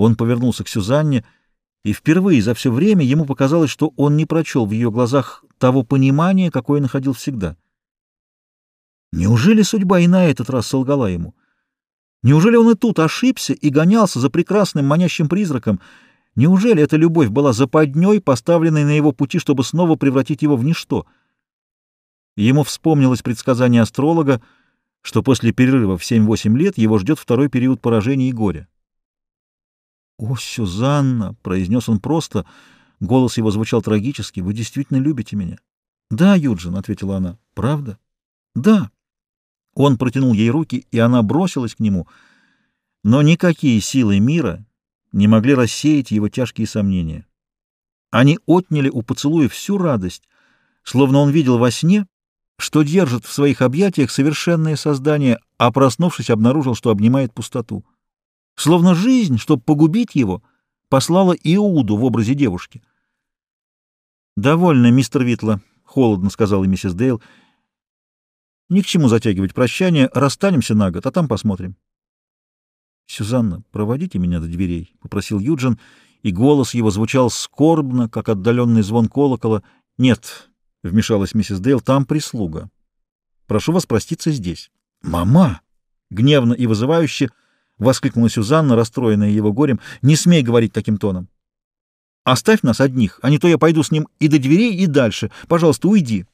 Он повернулся к Сюзанне, и впервые за все время ему показалось, что он не прочел в ее глазах того понимания, какое находил всегда. Неужели судьба и на этот раз солгала ему? Неужели он и тут ошибся и гонялся за прекрасным манящим призраком? Неужели эта любовь была западней, поставленной на его пути, чтобы снова превратить его в ничто? Ему вспомнилось предсказание астролога, что после перерыва в 7-8 лет его ждет второй период поражения и горя. «О, Сюзанна!» — произнес он просто. Голос его звучал трагически. «Вы действительно любите меня?» «Да, Юджин», — ответила она. «Правда?» «Да». Он протянул ей руки, и она бросилась к нему, но никакие силы мира не могли рассеять его тяжкие сомнения. Они отняли у поцелуя всю радость, словно он видел во сне, что держит в своих объятиях совершенное создание, а проснувшись, обнаружил, что обнимает пустоту. Словно жизнь, чтобы погубить его, послала Иуду в образе девушки. «Довольно, мистер Витла», — холодно сказала миссис Дейл. «Ни к чему затягивать прощание. Расстанемся на год, а там посмотрим». «Сюзанна, проводите меня до дверей», — попросил Юджин, и голос его звучал скорбно, как отдаленный звон колокола. «Нет», — вмешалась миссис Дейл, — «там прислуга. Прошу вас проститься здесь». «Мама!» — гневно и вызывающе —— воскликнула Сюзанна, расстроенная его горем. — Не смей говорить таким тоном. Оставь нас одних, а не то я пойду с ним и до дверей, и дальше. Пожалуйста, уйди.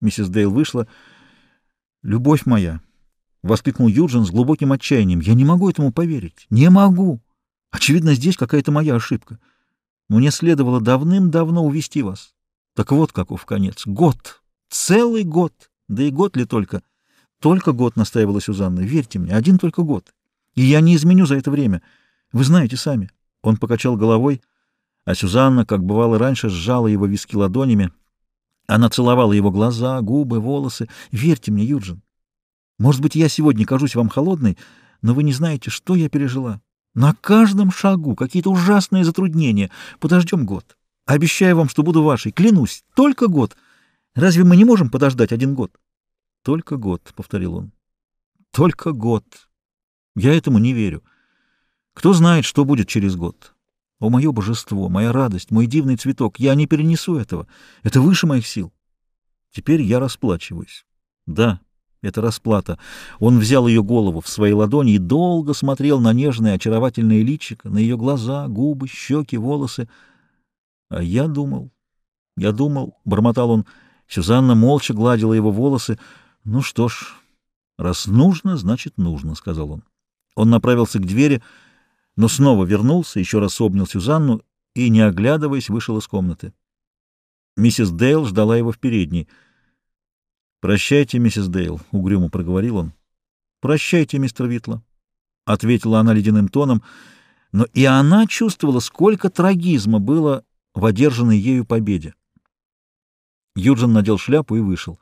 Миссис Дейл вышла. — Любовь моя! — воскликнул Юджин с глубоким отчаянием. — Я не могу этому поверить. Не могу. Очевидно, здесь какая-то моя ошибка. Мне следовало давным-давно увести вас. Так вот каков конец. Год. Целый год. Да и год ли только? Только год, — настаивала Сюзанна. Верьте мне, один только год. И я не изменю за это время. Вы знаете сами. Он покачал головой, а Сюзанна, как бывало раньше, сжала его виски ладонями. Она целовала его глаза, губы, волосы. Верьте мне, Юджин. Может быть, я сегодня кажусь вам холодной, но вы не знаете, что я пережила. На каждом шагу какие-то ужасные затруднения. Подождем год. Обещаю вам, что буду вашей. Клянусь, только год. Разве мы не можем подождать один год? Только год, — повторил он. Только год. Я этому не верю. Кто знает, что будет через год? О, мое божество, моя радость, мой дивный цветок, я не перенесу этого. Это выше моих сил. Теперь я расплачиваюсь. Да, это расплата. Он взял ее голову в свои ладони и долго смотрел на нежное, очаровательное личико, на ее глаза, губы, щеки, волосы. А я думал, я думал, — бормотал он, — Сюзанна молча гладила его волосы. Ну что ж, раз нужно, значит нужно, — сказал он. Он направился к двери, но снова вернулся, еще раз обнял Сюзанну и, не оглядываясь, вышел из комнаты. Миссис Дейл ждала его в передней. «Прощайте, миссис Дейл», — угрюмо проговорил он. «Прощайте, мистер Витла», — ответила она ледяным тоном, но и она чувствовала, сколько трагизма было в одержанной ею победе. Юджин надел шляпу и вышел.